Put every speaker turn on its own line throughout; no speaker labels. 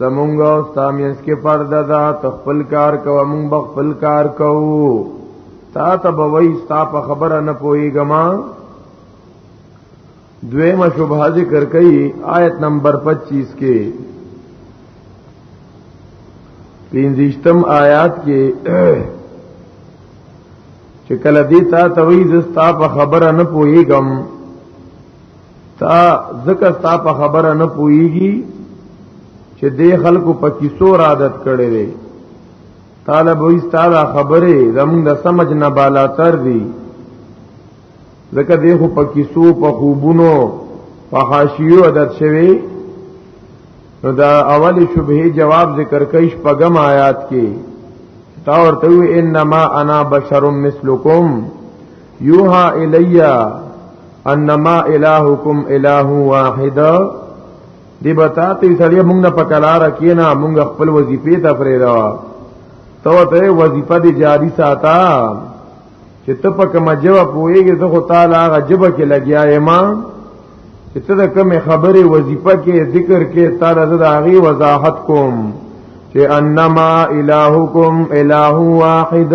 زمونږ او ستامینس کې پرده ده تخپل کار کوه مونږ به خپل کار کوو تا ته به وایي ستا په خبره نه پوهېږم دویمه شبهه ذکر کوي آیت نمبر 25 کې پینځشتم آیات کې چې کله دې تا ته وایي زستا په خبره نه پوهېږم تا ځکه ستا په خبره نه پويږي چې دې خلکو په کیسو را عادت کړي دي طالب وي ستاره خبره زموږ د سمج نه بالا تر دي ځکه دې خو په کیسو په خوبونو په حاشیو عادت شوي نو دا اولی شبهه جواب ذکر کئ شپږم آیات کې تا ورته انما انا بشر مثلکم یوها الیا انما الہکم الہ واحد دی بتا ته سړی مونږ نه پکلار کینا مونږ خپل وظیفې ته پرې دا تو ته وظیفه دی جاری ساته چې ته په کوم جواب پوېږي زه خو تعالی هغه جبه کې لګیا یم چې ته د کوم خبره وظیفه کې ذکر کې تعالی زه د هغه وضاحت کوم چې انما الہکم الہ واحد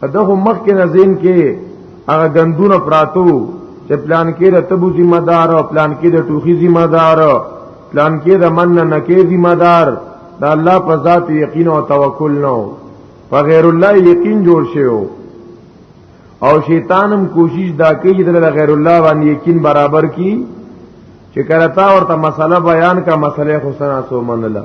دغه مخ کې نزين کې هغه غندونه پراتو چې پلان کې د تبو ذمہ دار او پلان کې د ټوخي ذمہ دار پلان کې د من نه کې ذمہ دار د الله په ذات یقین او توکل نو په غیر الله یقین جوړ شیو او شیطانم کوشش دا کوي چې د غیر الله باندې یقین برابر کی چې کړه تا ورته مسله بیان کا مسله حسنا سو منلا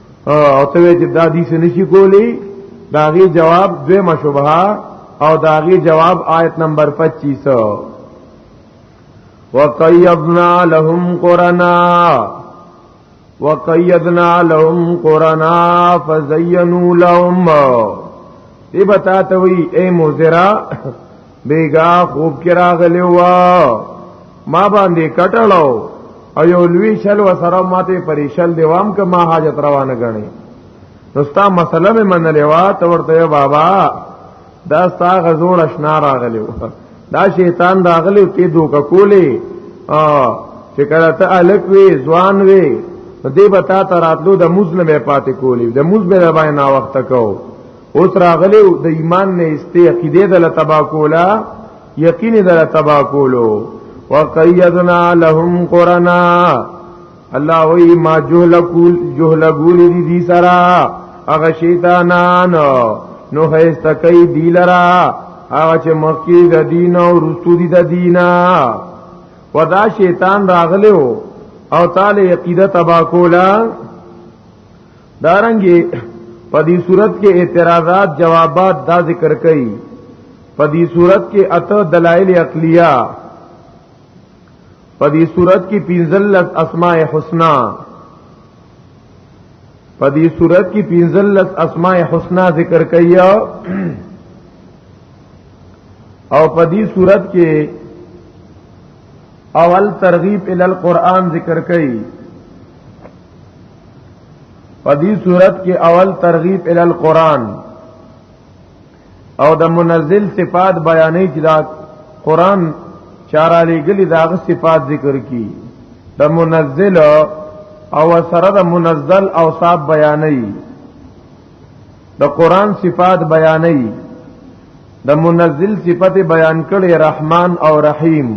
او ته چې دا دې څه نشي کولی داغي جواب دوی مشوبها او داغي جواب آیت نمبر 25 وقیدنا لهم قرنا وقیدنا لهم قرنا فزینوا لهم دی بتا ته وی اے مزرا بیگا خوب کې راغلی و ما باندې کټړو او یو لوی شل و سره ماته پریشل دیوام که ما حاجت روانه غني نوستا مسله مې منلې وا ته ورته بابا دا ستا غزور اشنا راغلی و دا شیطان راغلی او تی دوکا کولی چې کله ته الک وی ځوان وی دې بتا ته راتلو د مزلمه پاتې کولی د مزلمه باندې نا وخت کو او تراغله د ایمان نه استه عقیده د لتبا کولا یقین د لتبا کولو وقیدنا لهم قرنا الله وی ما جهل کول جهل ګول دي دي سرا هغه شیطانان نو هيست کوي دی لرا هغه چې مخکې د دین او رستو دي د دینا ودا شیطان راغلو او تعالی عقیده تبا کولا دارنګي په دې صورت کې اعتراضات جوابات دا ذکر کړي په دې صورت کې اته دلایل عقلیه په دې صورت کې پنځلس اسماء حسنا په دې صورت کې پنځلس اسماء حسنا ذکر کړي او په دې صورت کې اول ترغیب ال القرآن ذکر کړي په دې صورت کې اول ترغیب ال القرآن او د منزل صفات بیانې چې دا قرآن چارا لګلی داغه صفات ذکر کی د منزل او سره د منزل اوصاف بیانې د قرآن صفات بیانې د منزل صفت بیان کړي رحمان او رحیم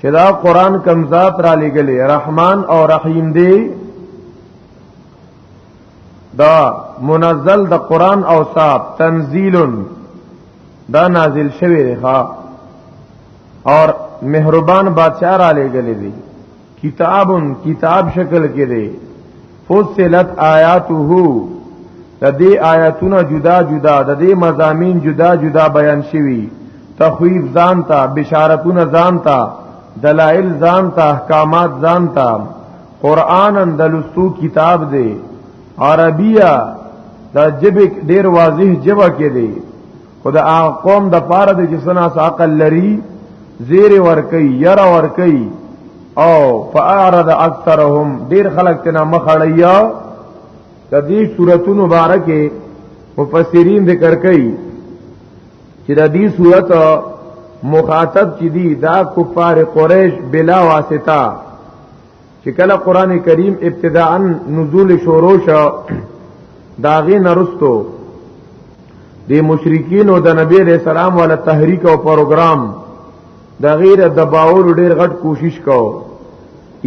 چې دا قران کم ذات را لګلې رحمان او رحیم دی دا منزل د قران او صاحب تنزیل دا نازل شوی دی ها اور مهربان بادشاہ را لګلې دی کتابن کتاب شکل کې دی فصلت آیاته د دې آیاتونه جدا جدا د دې مزامین جدا جدا بیان شوي تخویب ځان ته بشارتونه ځان ته دلائل ځان ته احکامات ځان ته قران اندلستو کتاب دی عربیه دا جبک ډیر واضح جبه کې دی خدا قوم د پاره د جسنا عقل لري زیر ور کوي ير ور کوي او فاعرض اکثرهم ډیر خلک تنا مخړیا د دې صورتو مبارکه مفسرین ذکر کوي چې د دې صورت مخاطب چې دی دا کفار قریش بلا واسطه چې کله قران کریم ابتداءا نزول شروع شو داغه نرستو د دی مشرکین او د نبی علیہ السلام ولا تحریک او پروګرام د غیر دباور ډیر غټ کوشش کو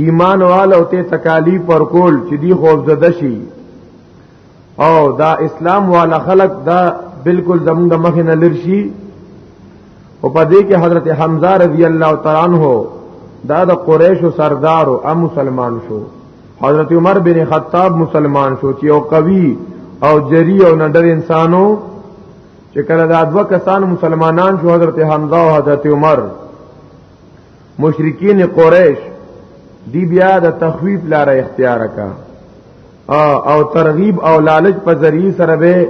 ایمان والو ته تکالیف پر کول چې دی خوف زده شي او دا اسلام والا خلق دا بالکل زمونږ د مخې نه لرشي او په دې کې حضرت حمزه رضی الله تعالی عنہ دا د قریش سردار او مسلمان شو حضرت عمر بن خطاب مسلمان شو چې یو قوي او جری او نډر انسانو چې کله دا دوه کسان مسلمانان شو حضرت حمزه او حضرت عمر مشرکین قریش دی بیا د تخویف لاره اختیار کا او ترغیب او لالچ په ذریعہ سره به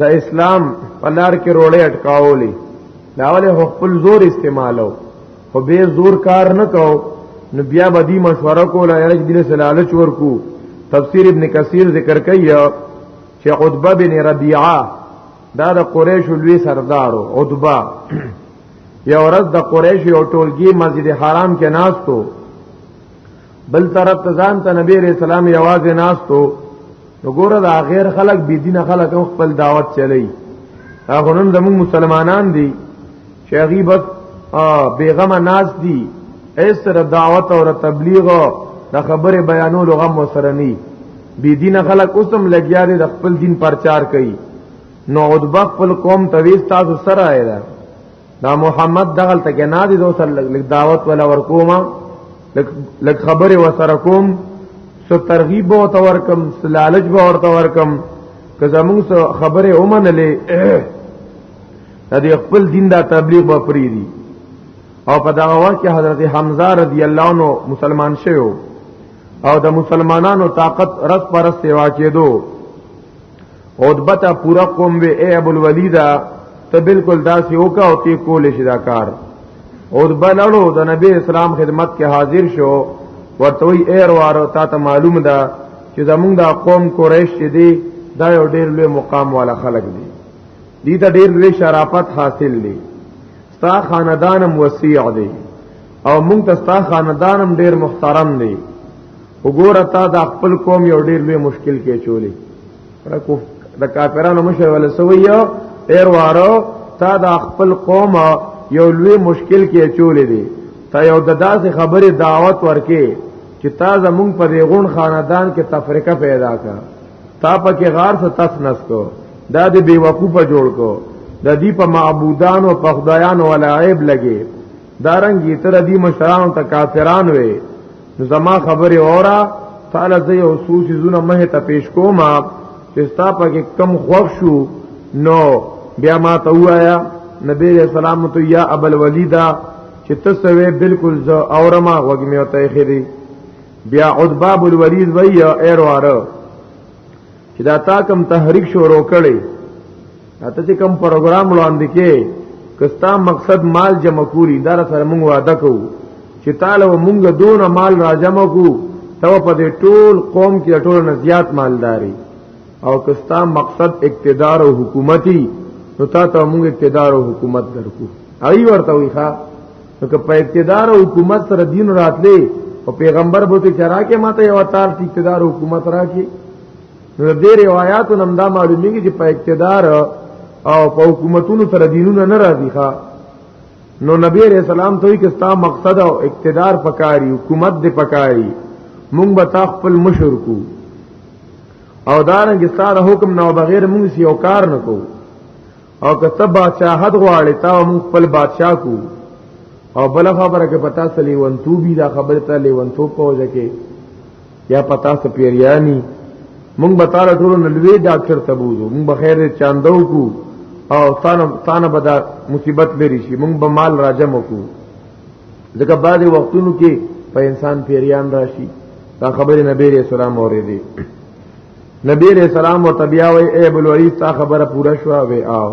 د اسلام په لار کې روړې اٹکاولې دا ولې خپل زور استعمالو خو به زور کار نه کو نو بیا به دی مشوره کوله یرج دې سلالچ ورکو تفسیر ابن کثیر ذکر کوي چې عتبه بن ربيعه دا د قریش لوی سردارو عتبه یو ورځ د قریش یو ټولګي مسجد حرام کې ناستو بل طرف ته ځان ته نبی رسول سلام یوازې ناستو نو ګوره دا غیر خلق بی دین خلق هم خپل دعوت چلی هغه نن زموږ مسلمانان دي چې غیبت بیغم ناس دي ایس سره دعوت او تبلیغ د خبره بیانولو غم وسره ني بی دین خلق اوسم لګیا دي د خپل دین پرچار کوي نو عدبه خپل قوم تويست تاسو سره آیا دا محمد دغل ته کې نادي دوه سره لګ دعوت ولا ورکوما لګ خبره وسره کوم سو ترغیب او تور کم لالچ به ورته ور کم که زمون سو خبره اومنلې دا دی خپل دین دا تبلیغ به پری دی او په دغه وخت کې حضرت حمزه رضی الله عنه مسلمان شوی او د مسلمانانو طاقت رس پر سیوا کېدو عتبه ته پورا قوم وی اے ابو الولید ته بالکل داسې وکا او تی کول شي دا کار عتبه لړو د نبی اسلام خدمت کې حاضر شو ورته وی اے ورواره تا ته معلوم ده چې زمونږ دا قوم قریش چې دی دا یو ډیر لوی مقام والا خلق دی دي ته ډیر لوی شرافت حاصل دی ستا خاندانم وسیع دی او مونږ ته ستا خاندانم ډیر محترم دی وګوره تا د خپل قوم یو ډیر لوی مشکل کې چولې رکو د کافرانو مشه ول سوی ایر وارو تا د خپل قوم یو لوی مشکل کې چولې دي تا یو د داسې خبره دعوت ورکې چې تا زمون په دیغون خاندان کې تفریقه پیدا کا تا په کې غار څه تس نس کو دا دې بیوقوفه جوړ کو د دې په معبودانو په خدایانو ولا عیب لګي دارنګي تر دې مشرانو ته کافران وې نو زما خبره اورا تعالی زه یو سوچ زونه مه ته پیش کوم چې ستا په کې کم خوښ شو نو بیا ما ته وایا نبی رسول سلام تو یا ابل ولیدا چې تسوي بالکل زه اورما وګمیو ته خېری بیا عتبہ بن ولید وای ایرواره چې دا تا کم تحریک شروع کړي اته چې کوم پروګرام وړاندې کې کستا مقصد مال جمع کولی دا سره مونږ وعده کوو چې تعالی و مونږ دون مال را جمع کو تو په دې ټول قوم کې ټول نه زیات مالداري او کستا مقصد اقتدار او حکومتي نو تا ته مونږ اقتدار او حکومت درکو ای ورته وی ښا نو که په اقتدار او حکومت سره دین راتلې او پیغمبر بوته چرا کې ماته یو تار اقتدار او حکومت راکې نو دې روایتو نم دا معلومیږي چې په اقتدار او په حکومتونو سره دینونه نه راځي ښا نو نبی علیہ السلام ته کې ستا مقصد او اقتدار پکاري حکومت دې پکاري مونږ به تا خپل مشر کو او دارنګ ستاره حکم نو بغیر مونږ سی او کار نه کو او کته بادشاہت غواړي تا مونږ خپل بادشاہ کو او بل خبره کې پتا سلی ونتو بي دا خبره ته لیونتو پوجا کې یا پتا څه پیریانی مونږ به تعالی ټول نلوي ډاکټر ته بوزو مونږ به خیر چاندو کو او تانه تانه به دا مصیبت لري شي مونږ به مال راجم کو ځکه بعد وختونو کې په انسان پیریان راشي دا خبره نبی رسول سلام اوریدي نبی رسول سلام او تبیا وی اے بلوری تا خبره پورا شو وی آو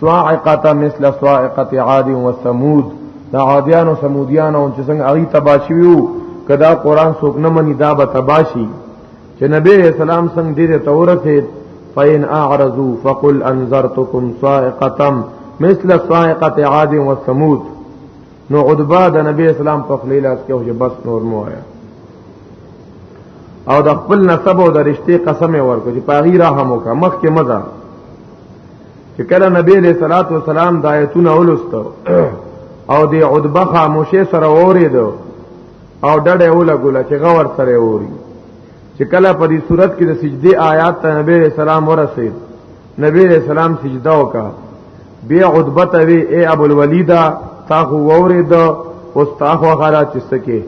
صاعقه مثل صاعقه عاد و ثمود دا عادیان او سمودیان او چې څنګه هغه تباشیو کدا قران څوک نه مني دا به تباشي چې نبی اسلام څنګه دې تورته فین اعرضوا فقل انذرتكم صاعقه مثل صاعقه عاد و ثمود نو عدبا د نبی اسلام په خلیلات کې هو بس نور مو آیا او د خپل نسب او د رشتې قسم ورکړي په غیره هم وکړه مخ کې مزه چې کله نبی علیہ الصلوۃ والسلام د آیتونه ولستو او دی عتبه خاموشه سره اوریدو او ډډه اوله ګوله چې غور سره اوري چې کله په دې صورت کې د سجدي آیات ته نبی علیہ السلام ورسید نبی علیہ السلام سجده وکا بیا عتبه ته وی اے ابو الولیدا تا خو اوریدو او تا خو غلا چې سکه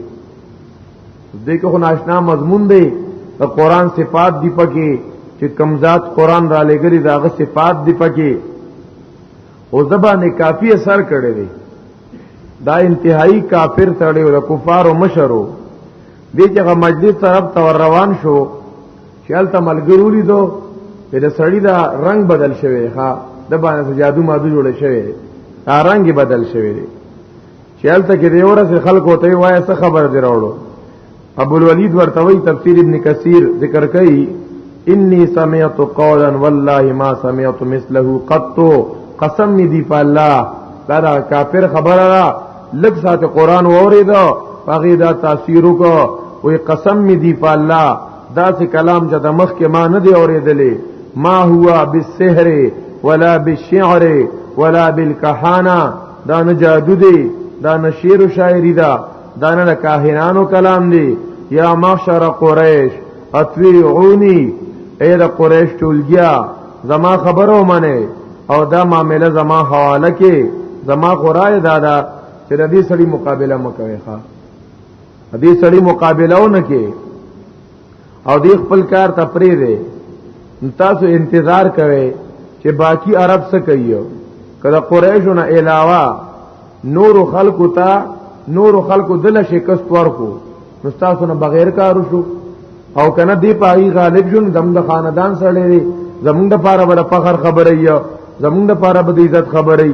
دیکھو خو ناشنا مضمون دی قرآن صفات دی پکې چې کمزات قرآن را لګلی داغه صفات دی پکې او زبانه کافی اثر کړی دی دا انتهایی کافر تړي او کفار او مشرو دې چې هغه مجلس طرف ته روان شو چې هلته ملګرو لیدو چې د سړی دا رنگ بدل شوی ښا د باندې جادو مادو جوړ شوی دا رنگ بدل شوی دی چې هلته کې دی ورسې خلکو ته وایي څه خبر دی راوړو ابو الولید ورته وی تفسیر ابن کثیر ذکر کوي انی سمعت قولا والله ما سمعت مثله قط قسم می دی په الله دا, دا کافر خبره را لږ سات قران وریدا هغه دا تاثیر وکړه وی قسم می دی په الله دا سه کلام چې د مخ کې ما نه دی اوریدلې ما هوا بالسحر ولا بالشعر ولا بالکهانه دا نه جادو دی دا نه شعر و شاعری دا دا نه کاهنانو کلام دی یا معشر قریش اتویعونی اے دا قریش ټولګیا زما خبرو منه او دا معاملې زما حواله کې زما خورای دادا چې د دې سړي مقابله مکوي ښا دې سړی مقابله ونه کې او دې خپل کار ته پرې دی تاسو انتظار کوئ چې باقی عرب څه کوي کله قریشو نه علاوه نور خلقو ته نور خلقو دله شکست ورکو نو تاسو نه بغیر کار شو او کنه دی پای غالب جون زم د خاندان سره لري زمونږ د پاره بر فخر خبرې یا زمونږ د پاره بد عزت خبرې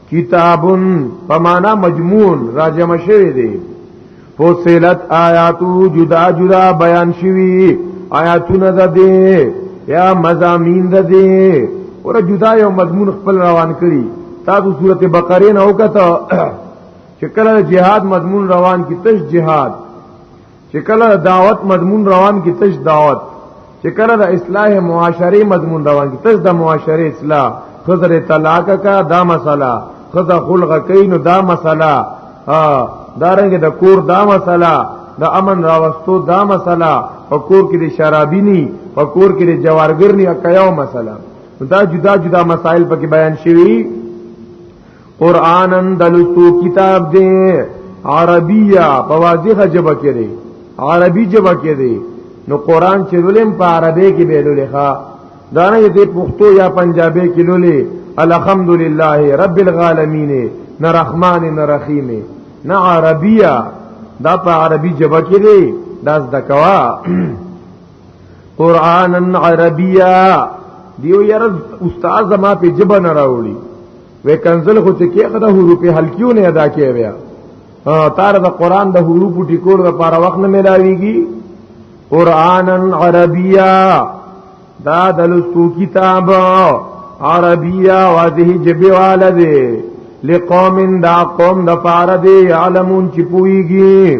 کتابن پمانا مجموع راجم شوی دی فصلت آیاتو جدا جدا بیان شوی آیاتونه ده دی یا مزامین ده دی اور جدا یو مضمون خپل روان کړي تاسو سورته بقره نه وکړه چې کله جهاد مضمون روان کی تش جهاد چې کله دعوت مضمون روان کی تش دعوت چې کله د اصلاح معاشري مضمون روان کی تش د معاشري اصلاح خضر طلاق کا دا مسله خضر خلق کین دا مسله ها دارنګ د کور دا مسله د امن راوستو دا مسله په کور کې د شرابي ني په کور کې د جوارګر ني اکیاو مسله دا جدا جدا مسائل پکې بیان شوي قرانن دلستو کتاب دی عربیه په واضحه جبه کړي عربي جبه کړي نو قران چې ولیم په عربی کې به لولخه دانه دې پښتو یا پنجابی کې لولې الحمدلله رب العالمین نه رحمان نه رحیم نه عربیه دا په عربي جبه کې دی دا زدکوا قرانن عربیه دیو یار استاد ما په جبه نه راوړي وې کنزل خو چې کېغه د حروف حلقیو نه ادا کیې بیا تار د قران د حروف ټیکور د پاره وخت نه ملاويږي قرانن عربیا دا د لستو کتاب عربیا واضح جبه والده لقوم دا قوم د پاره دی علمون چې پويږي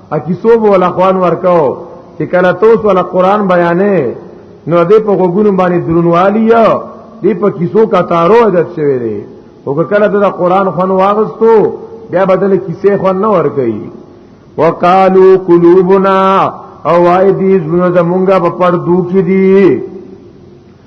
ا کیسو به ول اخوان ورکاو چې کله توس ول قران بیانې نو دې په غوګونو باندې درنوالی یا دې په کیسو کا تارو عادت شوی دی او کله د قران خون واغستو بیا بدل کیسه خون نه ور کوي وقالو قلوبنا او وای دې زونه زمونږه په پردو کې دي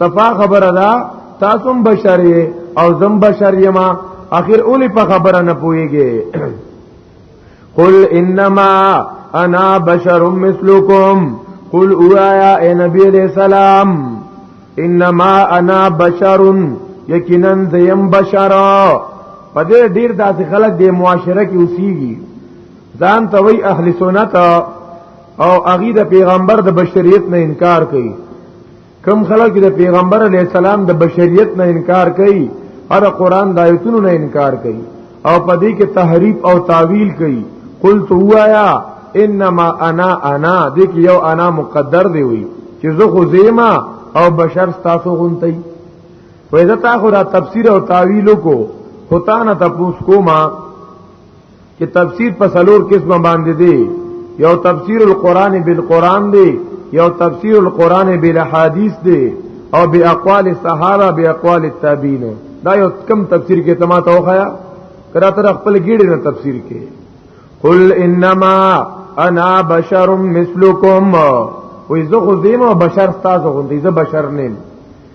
صفا خبره ده تاسو هم بشر او زم بشر یما اخر اولی په خبره نه پويږي قل انما انا بشر مثلکم قل اوایا اے نبی علیہ السلام انما انا بشر یقینا زیم بشر په دې ډیر داسې خلک د معاشره کې اوسېږي ځان ته وی اهل سنت او اغي د پیغمبر د بشریت نه انکار کوي کم خلک د پیغمبر علی السلام د بشریت نه انکار کوي او د قران د آیتونو نه انکار کوي او په دې کې تحریف او تعویل کوي قلت وایا انما انا انا دې کې یو انا مقدر دی وی چې زه خو زیما او بشر تاسو غونتی وې دا تا خو دا تفسیر او تعویل کو هوتا نه تاسو کوما چې تفسیر په سلور قسمه باندې دی یو تفسیر القرآن بالقرآن دی یو تفسیر القرآن بالاحادیث دی او بی اقوال صحابه بی اقوال التابعین دا یو کم تفسیر کې تما ته وخایا کرا تر خپل ګیډه نه تفسیر کې قل انما انا بشر مثلکم وې زه خو دیم او بشر تاسو غوندې زه بشر نیم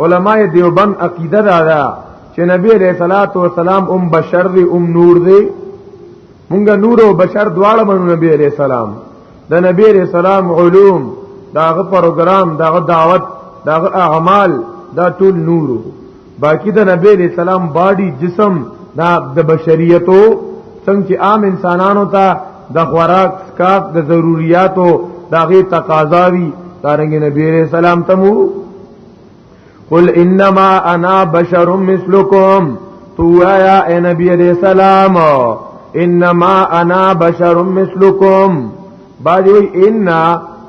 علماء دیوبند عقیده دا ده چې نبی علیہ الصلوۃ والسلام ام بشر دی ام نور دی مونږ نور او بشر دواړه منو نبی علیہ السلام د نبی علیہ السلام علوم داغه پروګرام داغه دعوت داغه اعمال دا ټول نورو باقی د نبی علیہ السلام باډي جسم دا د بشریتو څنګه چې عام انسانانو ته د خوراک سکاک د ضرورتو داغه تقاضاوي دارنګ نبی علیہ السلام تمو قل انما انا بشر مثلکم تو آیا اے نبی علیہ السلام انما انا بشر مثلکم باجی وی ان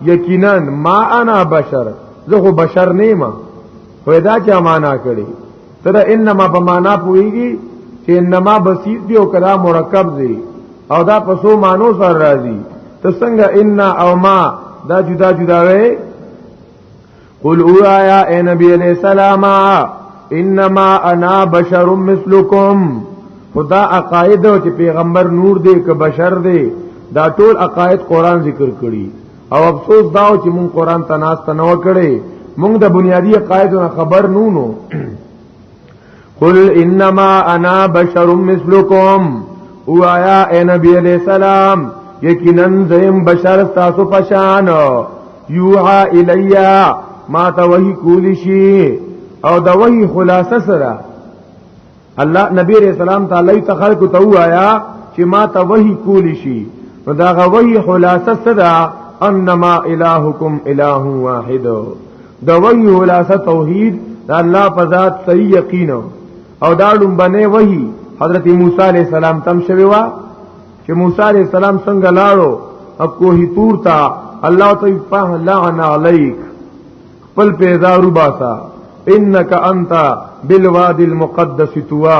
یقینا ما انا بشر زه خو بشر نیمه وې دا چا معنا کړي تر انما په معنا پويږي چې انما بسيط دی او کلا مرکب دی او دا په سو مانو سره راځي ته څنګه ان او ما دا جدا جدا وې قل اوایا اے نبی علیہ السلام انما انا بشر مثلکم خدا عقاید او چې پیغمبر نور دی که بشر دی دا ټول عقاید قران ذکر کړي او افسوس دا چې مون قران تناست نه وکړي مونږ د بنیادی عقایدو خبر نو نو قل انما انا بشر مثلکم او آیا اے نبی علیہ السلام یقینا زیم بشر تاسو پشان یوها الیا ما ته وحی کول شي او د وحی خلاصه سره الله نبی علیہ السلام تعالی ته خلق ته وایا چې ما ته وحی کول شي نو دا غوی خلاصه سره انما الہکم الہ واحد د وحی خلاصه توحید د الله په ذات صحیح یقین او دا لومبنه وحی حضرت موسی علی السلام تم شوی وا چې موسی علی السلام څنګه لاړو او کوه تور تا الله ته په لعن علیک خپل پیدا روباسا انک انت بالواد المقدس توا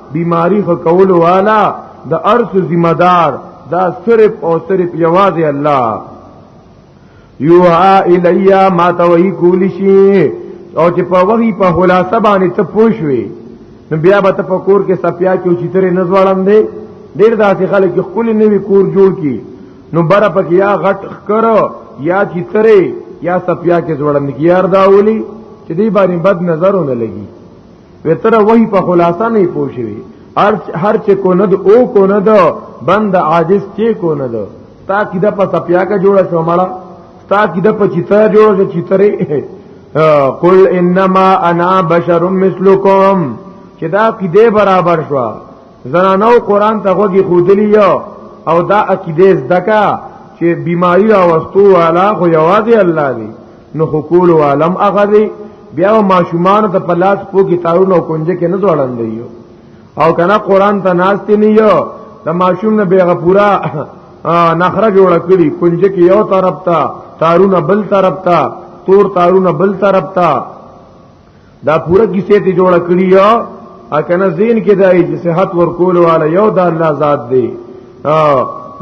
بیماری خو کول والا د ارث ذمہ دار دا صرف او صرف یوازې الله یوها الیا ما توهی کولی شي او چې په وغي په خلاصه باندې ته پوښوي نو بیا به ته په کور کې سپیا کې چې ترې نزوړم دی ډیر داسې خلک خپل نوی کور جوړ کی نو بره پکې یا غټ کرو یا چې ترې یا سپیا کې زوړم کی یار دا ولي چې دې باندې بد نظرونه لګي وتر وای په خلاصه نه پوښوي هر هر چې کو نه او کو نه دو بند عاجز چې کو نه دو تا کیده په سپیا کا جوړه شو مړه تا کیده په چیتا جوړه شو چیتره قل انما انا بشر مثلکم چې دا کیده برابر شو زنانو قران ته غوږی خودلی یو او دا عقیده زدکا چې بیماری راوستو والا خو یوازې الله دی نو حقول عالم اغری بیا ماشومان ته پلاس پو کی تارونه کونجه کې نه ځوړند یو او کنه قران ته ناشت نه یو د ماشوم نه بیغه پورا نخره جوړ کړی کونجه کې یو طرف ته تارونه بل طرف ته تور تارونه بل طرف ته دا پوره کیسه ته جوړ کړی یا اکنه زین کې دای چې صحت ورکول والا یو د الله ذات دی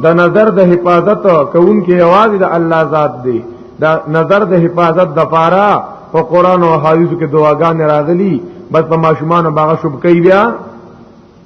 د نظر د حفاظت کوون کې आवाज د الله ذات دی دا نظر د حفاظت د پاره او قران او حدیث کې دعاګانې راغلي بس په ماشومان باغ شوب کوي بیا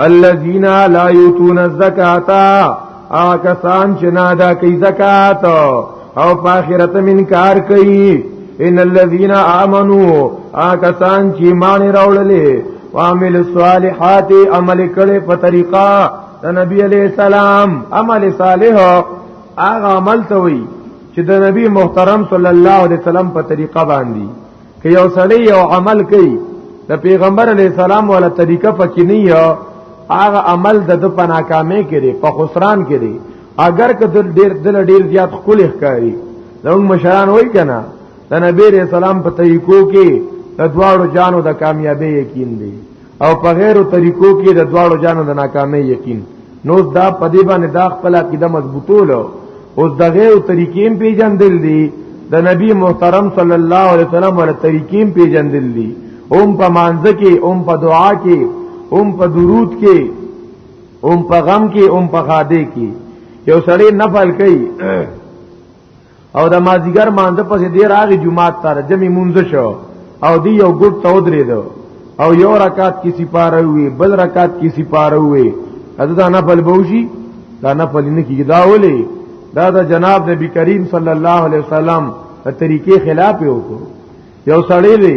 الذين لا يؤتون الزکات ا کسان چې نه ادا کوي زکات او په آخرت من کار کوي ان الذين امنوا ا کسان چې مان راوللې وعمل الصالحات عمل کړي په طریقه د نبی عليه السلام عمل صالح هغه عمل ته وي چې د نبی محترم صلی الله علیه وسلم په طریقه باندې که یو سړی یو عمل کوي د پیغمبر علی السلام ولا طریقه پکې نه یو هغه عمل د د پناکامې کړي په خسران کړي اگر که دل ډیر دل ډیر زیات خپل ښکاری زموږ مشران وای کنه د نبی رسول الله په طریقو کې د دواړو جانو د کامیابی یقین دی او په غیرو طریقو کې د دواړو جانو د ناکامۍ یقین نو دا په دې باندې دا خپل عقیده مضبوطول او د غیرو طریقې هم پیژندل دي د نبی محترم صلی الله علیه وسلم ور طریقې هم پیژندل دي هم په مانځ کې هم په دعا کې هم په درود کې هم په غم کې هم په خاده کې یو سړی نفل کوي او د مازیګر مانده پسې دی راغی جمعه تر جمع مونږ شو او دی یو ګډ تو درې دو او یو رکعت کی سپاره وی بل رکعت کی سپاره وی اته دا نه پل بوشي دا نه پل نه کیږي دا ولې دا د جناب نبی کریم صلی الله علیه وسلم د طریقې خلاف یو کو یو سړی دی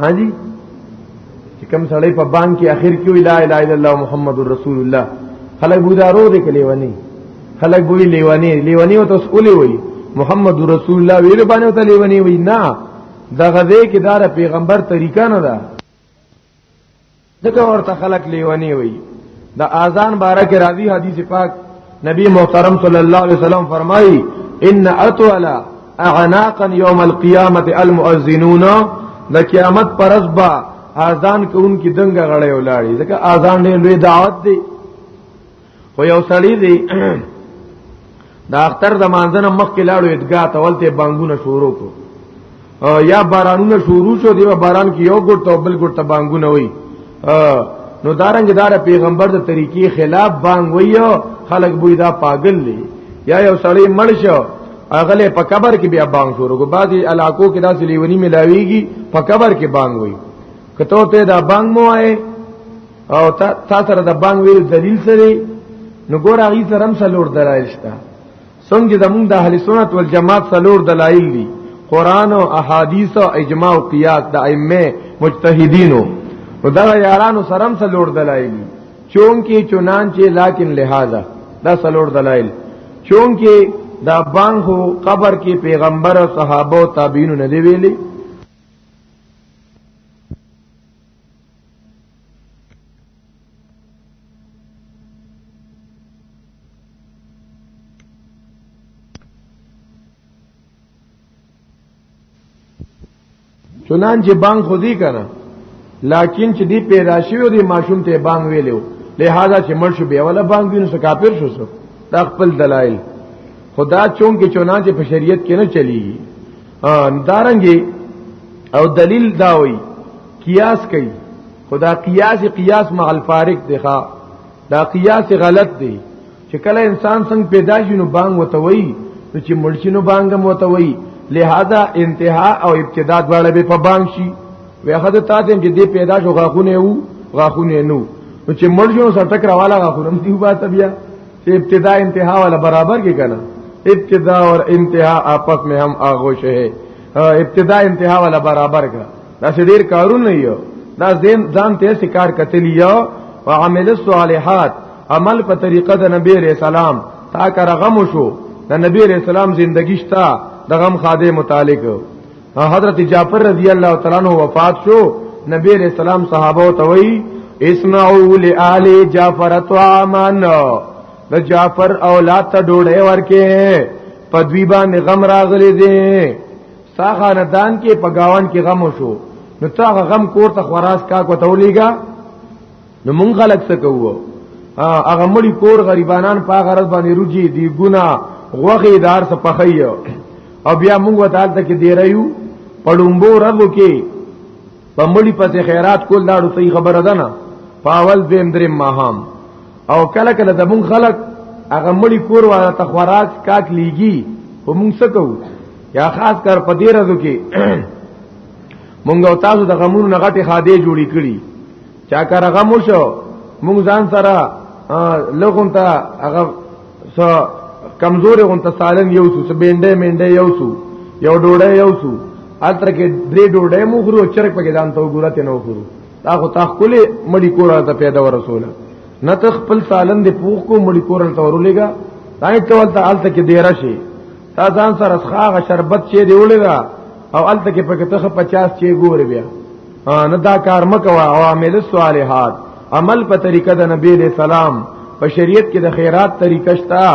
ها جی چې کوم سړی په بانک کې اخر کې وی لا اله الا الله محمد رسول الله خلک بودارو دې کلی ونی خلک بوې لیوانی لیوانی او تاسو ولې وی محمد رسول الله ویل باندې او ته لیوانی وی نه دا غزه کې دار پیغمبر طریقه نه ده دغه ورته خلق لیونی وي د اذان بارک راضی حدیث پاک نبی محترم صلی الله علیه وسلم فرمایي ان اطول اعناقا یوم القیامت المؤذنون د قیامت پر ازبا اذان کوونکی دنګ غړې ولاړی ځکه اذان ډېر لوی دعوت دی خو یو سړی دی دا اختر د مانځنه مخ کې لاړو ادګا ته ولته بانګونه شروع کو یا بارانونه شروع شو دی باران کې یو ګټ او بل ګټ بانګونه وای نو دارنګ دار پیغمبر د طریقې خلاف بانګ وایو خلک بوی دا پاگل دی یا یو سړی مړ شو اغله په قبر کې بیا بانګ شروع کو بعضی علاقو کې دا سلیونی ملاویږي په قبر کې بانګ وایي کته ته دا بانګ مو آئے او تا تا سره د بانګ ویل دلیل سره نو ګور هغه سره هم سلور دلایل شته څنګه زمونږ د اهل سنت والجماعت سلور دلایل دي قران او احادیث او اجماع او قیاس د ائمه مجتهدینو نو دا یارانو سره هم سلور دلایل دي چونکی چنانچه لیکن لہذا دا سلور دلایل چونکی دا بانګ قبر کې پیغمبر او صحابه او تابعین نه دی ویلي چنان چې بانګ خودي کنه لکن چې دی پیدا شوی دی ماشوم ته بانګ ویلو لہذا چې مړ شو بیا ولا بانګ دین سو کافر شو سو دا خپل دلایل خدا چون کې چونانچه په شریعت کې نه چلیږي ان دارنګي او دلیل داوي قیاس کوي خدا قیاس قیاس مع الفارق دی ښا دا قیاس غلط دی چې کله انسان څنګه پیدا شي نو بانګ وته وای نو چې مړشینو بانګ هم وته وای لہذا انتها او ابتدا دواړه به په بانګ شي ویخه د تاسو چې دی پیدا شو غاخونه وو غاخونه نو نو چې مړشینو سره ټکر والا غاخونه دی وبا بیا چې ابتدا انتها ولا برابر کې کنه ابتدا اور انتها آپس میں ہم آغوش ہے ابتدا انتها ولا برابر کا دا ډیر کارونه نه یو دا زین ځان ته سکار کتلی یو او عمل الصالحات عمل په طریقه د نبی رسول سلام تا کر غم شو د نبی رسول سلام زندگی شتا د غم خاده متعلق حضرت جعفر رضی الله تعالی عنہ وفات شو نبی علیہ السلام صحابه ته وی اسمعوا لآل جعفر طعامان د جعفر اولاد ته ډوډۍ ورکې په دوی باندې غم راغلي دي ساخانه دان کې په گاوان کې غم شو نو تا غم کور ته خراس کا کو تولېګا نو مونږ خلک څه کوو هغه مړی کور غریبانان په غرض باندې روجي دی ګنا غوغه دار څه پخیو او بیا مونږ وتالته کې دی رایو پړومبو ربو کې په مړی پسې خیرات کول لاړو صحیح خبره ده نه پاول دیم درې ماهام او کله کله د مونږ خلک هغه مړی کور والا تخوراک کاک لیږي په مونږ څه کوو یا خاص کر په دې رزو کې مونږ او تاسو د غمونو نه غټي خاده جوړی کړي چا کار هغه مو شو مونږ ځان سره لغون ته هغه سو کمزور غون ته سالن یو سو سبینډه مینډه یو سو یو ډوډه یو سو التر کې درې ډوډه مو غرو چرک پکې ځان ته وګورات نه وګورو تا خو تا خپل مړی کور ته پیدا ورسوله نه ته خپل سالن دی پوخ کو مړی کور ته ورولېګا دای ته ولته الته کې دیره شي تا ځان سره ښاغه شربت چې دی ولېګا او الته کې پکې ته 50 چې ګور بیا نه دا کار مکوا عوامل صالحات عمل په طریقه د نبی علیہ السلام په شریعت کې د خیرات طریقه شتا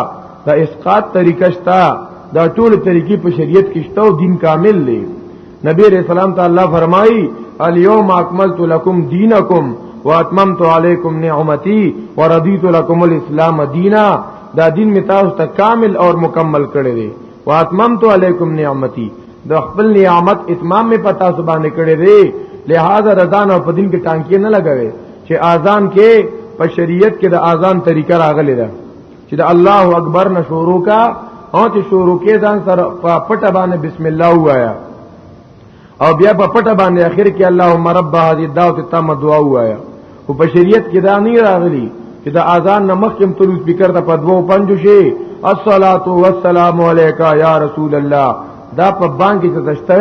د اسقاط طریقه شتا دا ټول طریقې په شریعت کې شته او دین کامل دی نبی علیہ السلام ته الله فرمایي الیوم اکملت لکم دینکم واتممت علیکم نعمتي ورضیت لکم الاسلام دینا دا دین می تاسو ته کامل او مکمل کړی دی واتممت علیکم نعمتي د خپل نعمت اتمام می پتا سبانه کړی دی لہذا رضان او پدین کې ټانکی نه لګوي چې اذان کې په شریعت کې د اذان طریقه راغلی ده چې د الله اکبر نشورو کا او چې شروع کې ځان سره په پټه باندې بسم الله وایا او بیا په پټه باندې اخر کې اللهم رب هذه الدعوه التامه دعا وایا او په شریعت کې دا نه راغلی چې دا اذان نه مخکې تلو سپیکر ته په دوو پنځو شي الصلاه والسلام علیک یا رسول الله دا په بانک کې تشته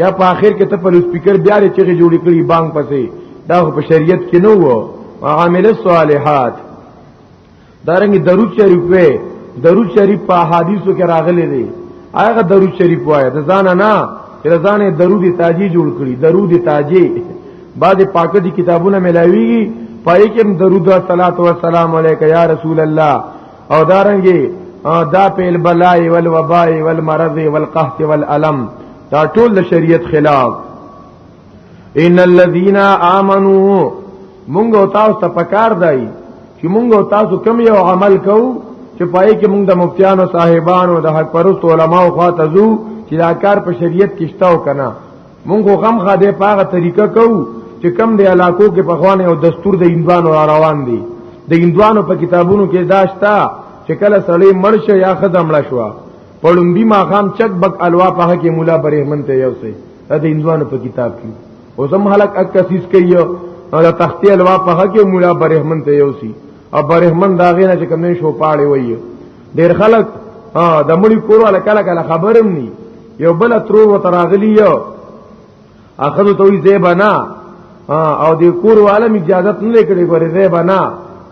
یا په اخر کې ته په سپیکر بیا لري چې جوړ کړي بانک پسې دا په شریعت کې نه وو عامل الصالحات دارنګ درود شریف وې درود شریف په حدیثو کې راغلي دي هغه درود شریف وایي د ځان نه چې ځان درود تاجی جوړ کړي درود تاجی بعد پاکه دي کتابونه ملاويږي پای کې هم درود او صلوات و سلام علیک یا رسول الله او دارنګي دا پیل بلای ول وبای ول مرض ول قحط ول الم دا ټول شریعت خلاف ان الذين امنوا مونږ تاسو ته پکار دی چې مونږ تاسو کوم یو عمل کوو چې پای کې مونږ د مفتیانو صاحبانو د حق پرست علماو خواته ځو چې دا کار په شریعت کې شته او کنه مونږ غم خا دې پاغه طریقه کوو چې کم دې علاقو کې په خوانه او دستور د اندوانو را روان دي د اندوانو په کتابونو کې داشتا چې کله سړی مرشه یا خدام لا شو پړوندی ما خام چک بک الوا په کې مولا برهمن ته یو سي دا د انځوانو په کتاب کې او زم حلق اکسیس کوي او د تختی الوا په حق کې مولا برهمن ته یو سی او برهمن دا غینه چې کوم شو پاړې وایي ډیر خلک د مړي کورو الکاله کله خبرم ني یو بل ترور وتراغلی یو اخذ ته وی زیبنا او د کور عالم اجازه نه کړي ګورې زیبنا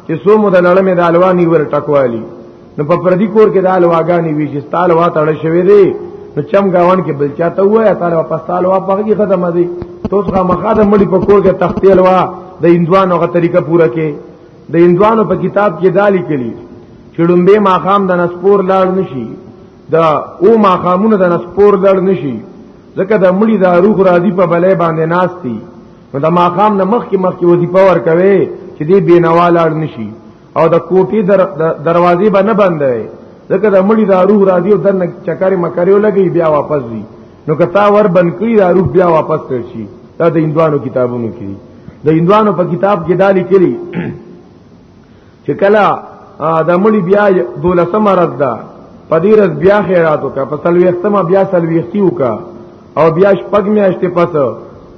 چې سو مو د لړمه د الوانی ور ټکوالی نو په پردي کور کې دال واګانی وی چې ستاله وا تړ شوی دی نو چم گاون کې بل چاته وای تعالی واپس تعالی وا پغی ختمه دی توس غا مخاده مړي په کور کې تختیل وا د اندوانو غا طریقه پوره کې د اندوانو په کتاب کې دالی کلی چړمبه ماخام د نسپور لاړ نشي دا او ماخامونه د نسپور لاړ نشي ځکه د مړي د روح راضي په بلې باندې ناشتي نو د ماخام نه مخ کې مخ کې وظیفه ور کوي چې دې بینوا لاړ نشي او د کوټي در دروازې به نه بندوي ځکه د مړي دا روح راځي او دنه چکرې مکرې لګي بیا واپس ځي نو که تا ور بند کړی دا روح بیا واپس ترشي دا د هندوانو کتابونو کې د هندوانو په کتاب کې دالي کړي چې کله د مړي بیا دولسمه رد ده پدې رز بیا خیرات وکا په سلوختمه بیا سلوختی وکا او بیا شپږ میاشتې پس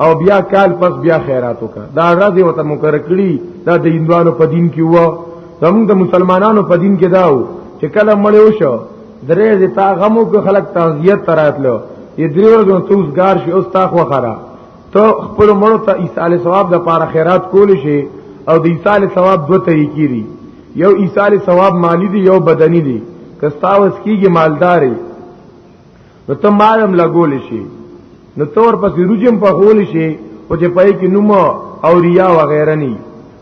او بیا کال پس بیا خیرات وکړه دا ورځ یو ته مقرر کړی دا د هندوانو په دین کې وو زموږ د مسلمانانو په دین کې داو چې کله مړ وشو درې دې تا غمو کو خلق تعزیت تراتلو یې درې ورځې ته اوسګار شي اوس تا خو خره ته خپل مړ ته عیسی علی ثواب د پاره خیرات کول شي او د عیسی علی ثواب دوه طریقې دي یو عیسی علی ثواب مالی دي یو بدنی دي کستاوس کیږي مالداري نو ته مالم لګول شي نو تور پسې روجم په خول شي او چې پای کې نوم او ریا وغیرہ نه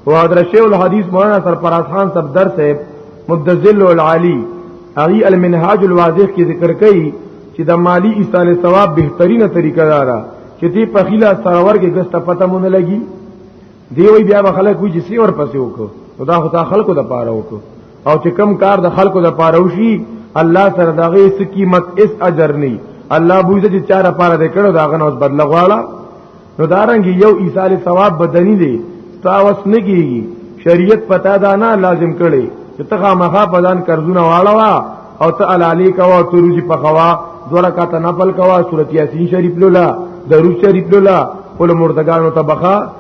او حضرت شیخ الحدیث مولانا سرفراز خان صفدر صاحب مدذل العالی اغي المنهاج الواضح کې ذکر کړي چې د مالی ایصال ثواب بهترینه طریقه دارا چې تی په خیلا سرور کې ګسته پته مونږ لګي دی وی بیا خلک وی چې سی ور پسې وکړو دا خو تا خلکو د پاره وکړو او چې کم کار د خلکو د پاره وشي الله سره دغه اس قیمت اس اجر نه الله بوزه چې چاره پاره دې کړو داغه نو بدل غواړه نو دارنګ یو ایصال ثواب بدني دی تاوس نه کیږي شریعت پتا دا نه لازم کړي چې تخا مخا پدان قرضونه واړوا او ته علالی کوا تو روزي پخوا دوړه کا ته نفل کوا سورۃ یاسین شریف لولا درود شریف لولا ول مردگانو تبخا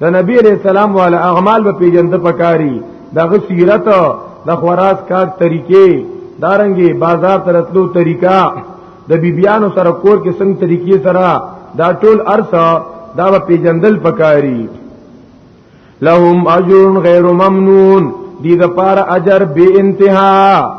د نبی علیہ السلام والا اعمال به پیجن د پکاري دغه سیرت د خوراک کار طریقې دارنګي بازار ترتلو طریقہ د بیبیانو سره کور کې څنګه طریقې سره دا ټول ارسا دا به پیجندل پکاري لهم اجر غیر ممنون دي د پار اجر بے انتها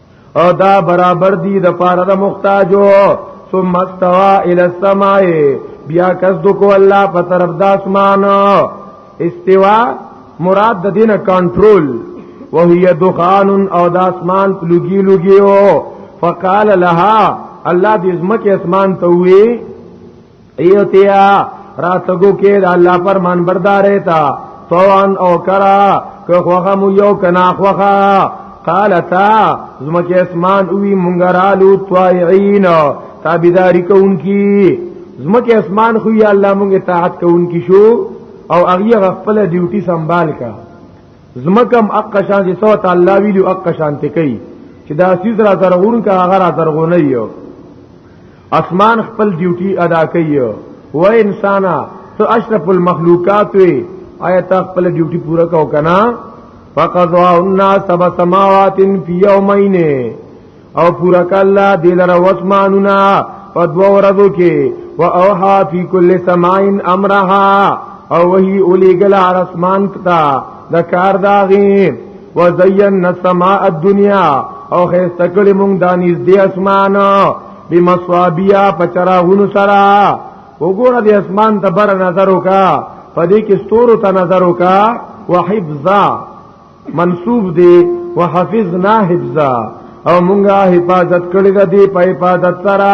او دا برابر دی د پاره د محتاجو ثم استوى الى السماء بیا کس دکو الله په طرف د اسمان استوا مراد د دینه کنټرول وهي دخان او د اسمان لګي لګيو فقال لها الله دې زمکه اسمان ته وی ایوتیا راتګو کې د الله فرمان بردارې تا طوعا او کرا که خوغه مو یو کنا خوغه قالتا زمکه اسمان اوی مونګرالو طائعين تابعداري کوونکی زمکه اسمان خو یا الله مونږه اطاعت کوونکی شو او هغه خپل ډیوټي سنبال کا زمکم اق شان چې سو تعالی ویلو اق شان ته کوي چې دا سیز را زرغون کا هغه را زرغون یو اسمان خپل ډیوټي ادا کوي و انسانا ته اشرف المخلوقات وي آیا ته خپل ډیوټي پوره کو کنه فقضوا الناس سب سماوات فی یومین او پورا کلا دلر واسمانونا په دوه ورځو کې و اوها فی کل سماین امرها او وحی اولی گل عرسمان کتا د کار داغي وزین السماء الدنیا او خسته کړي مونږ د نږدې اسمان بمصوابیا پچراغونو سره وګوره د اسمان ته بر نظر وکا پدې کې ستورو ته نظر وکا وحفظا منصوب دی وحفظنا حفظا او مونږه حفاظت کړی د دې په حفاظت سره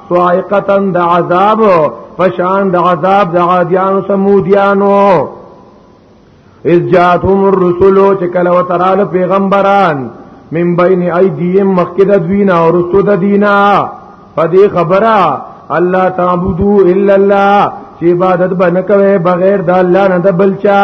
صاعقتا د عذاب فشان د عذاب د عادیانو سمودیانو اذ جاتهم الرسل چې کله وتراله پیغمبران من بین ایدیهم مخکد دوینا او رسو د دینا فدی خبره الله تعبدو الا الله چې عبادت بنکوي بغیر د الله نه د بلچا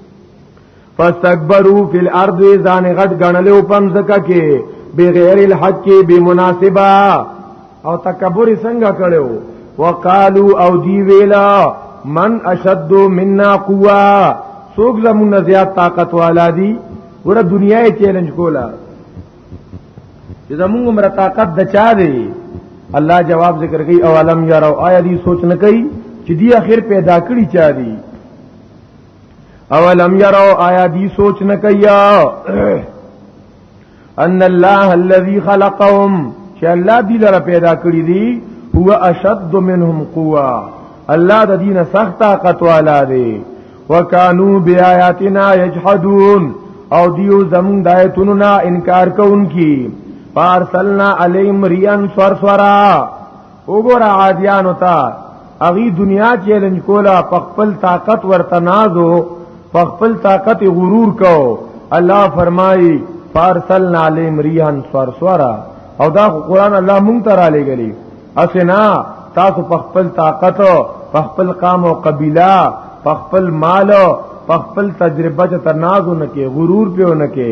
فاستكبروا في الارض ځان غټ غنلو پم زکه کې بغیر الحق به مناسبه او تکبر څنګه کړو وقالو او دی ویلا من اشد منا قوا سوق زمون زیات طاقت والا دی ور دنیا یې چیلنج کولا چې زمون عمر طاقت د چا دی الله جواب ذکر کوي اولم یارو آیا دی سوچ نه کوي چې دی اخر پیدا کړی چا دی اولم يروا آیا دی سوچ نه کیا ان الله الذي خلقهم چې الله دی لره پیدا کړی دی هو اشد منهم قوه الله د دینه سخت طاقت والا دی وکانو بیااتنا یجحدون او دیو زمون دایتونو نا انکار کوونکی پارسلنا علیهم ریان سور سورا وګوره عادیانو ته اغي دنیا چیلنج کولا په خپل طاقت ورته نازو په خپل طاقت غرور کو الله فرمایي فارسلنا علیم ریحان سرسورا او دا قرآن الله مونږ ته را لګلی اسنا تاسو په خپل طاقت په خپل قام او قبیله په خپل مال په خپل تجربه ته تنازو نه کې غرور پیو نه کې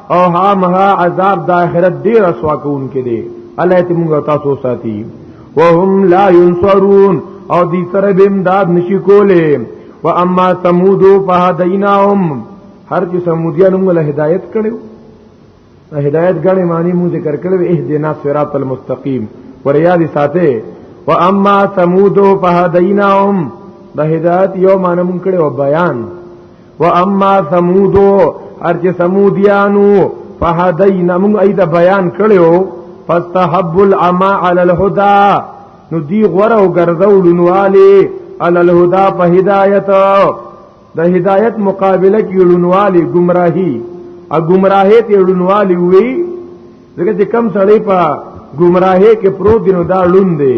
او ها مها عذاب د آخرت ډیر اسوا کون کې دی الله ته موږ تاسو ساتي وهم لا ينصرون او دې سره به امداد نشي کوله و اما ثمود فهديناهم هر چې سمودیان موږ له هدایت کړو هدایت غړې معنی مو ذکر کړو اهدنا صراط المستقیم وریادی ساته و اما ثمود فهديناهم د هدایت یو معنی مونږ کړو بیان و اما ثمودو ارچ ثمودیانو فهدینا موږ ایدا بیان کړو فاستحب العما علی الهدى نو دی غره او ګرځول نواله علی الهدى په هدایت د هدایت مقابله کې لونواله گمراهی ا گمراهی ته لونواله وی ځکه چې کم سړی په گمراهی کې پروت دی نو دا لون دی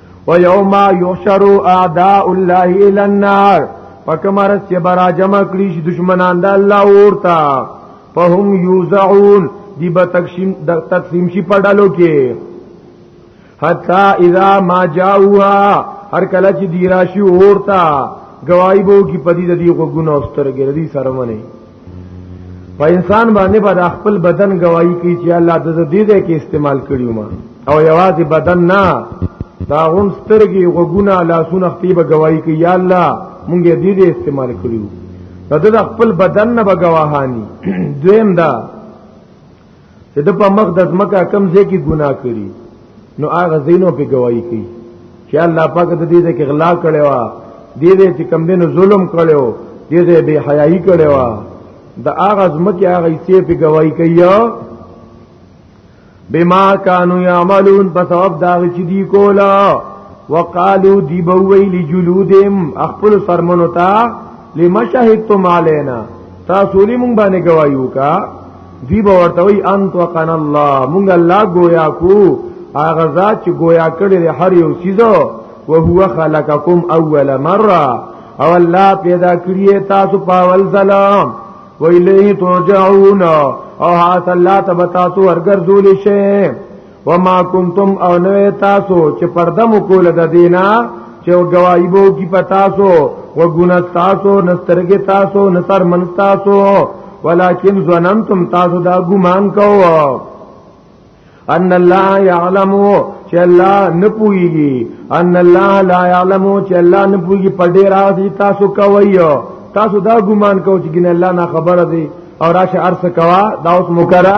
و یوم یحشر اعداء الله الى النار پکمر چې برا جمع کړي شي دشمنان د الله ورتا فهم یوزعون دی به تقسیم د تقسیم شي په ډلو کې حتا اذا ما جاءوها هر کله چې دی راشي ورتا گواہی بو کی پدی د دی غوګونو سترګې ردی سره منه په انسان باندې بعد خپل بدن گواہی کوي چې الله د دې دې کې استعمال کړیو ما او یوازې بدن نه دا غون سترګي وګونه لاسونه خپل گواہی کوي یا الله مونږ دې دې استعمال کړیو دا د خپل بدن نه بګواهانی دویم دا چې د په مخ د ځمکه کم ځای کې ګناه کړي نو هغه زینو په گواہی کوي چې الله پاک د دې ځکه غلا کړي وا دې دې چې کم دینو ظلم کړي او دې دې بے حیايي کړي وا د هغه ځمکه هغه یې په گواہی کوي بما كانوا يعملون په سبب دا چې دی کولا وقالو دی بووی لجلودهم اخپل سرمنو تا لما شهدتم علينا تاسو لې مونږ باندې گوايو کا دی به ورته وی انت وقن الله مونږ الله گویا کو هغه ذات چې گویا کړی دی هر یو چیزو وهو خلقکم اول مره او الله پیدا کړی تاسو پاول سلام و الیه ترجعون او هاذ الله تبتاسو ورګرځول شي وما کنتم او نوې تاسو چې پردم کول د دینا چې گواہی بو کی پتاسو و ګون تاسو نسترګې تاسو نصر من تاسو ولکن ظننتم تاسو دا ګمان کوو ان الله يعلم چې الله نه پويږي ان الله لا يعلم چې الله نه پويږي په ډیر راځي تاسو کوي تاسو دا ګمان کوئ چې ګنه الله نه خبره دی او راشه ارس کوا دا اوس مکرہ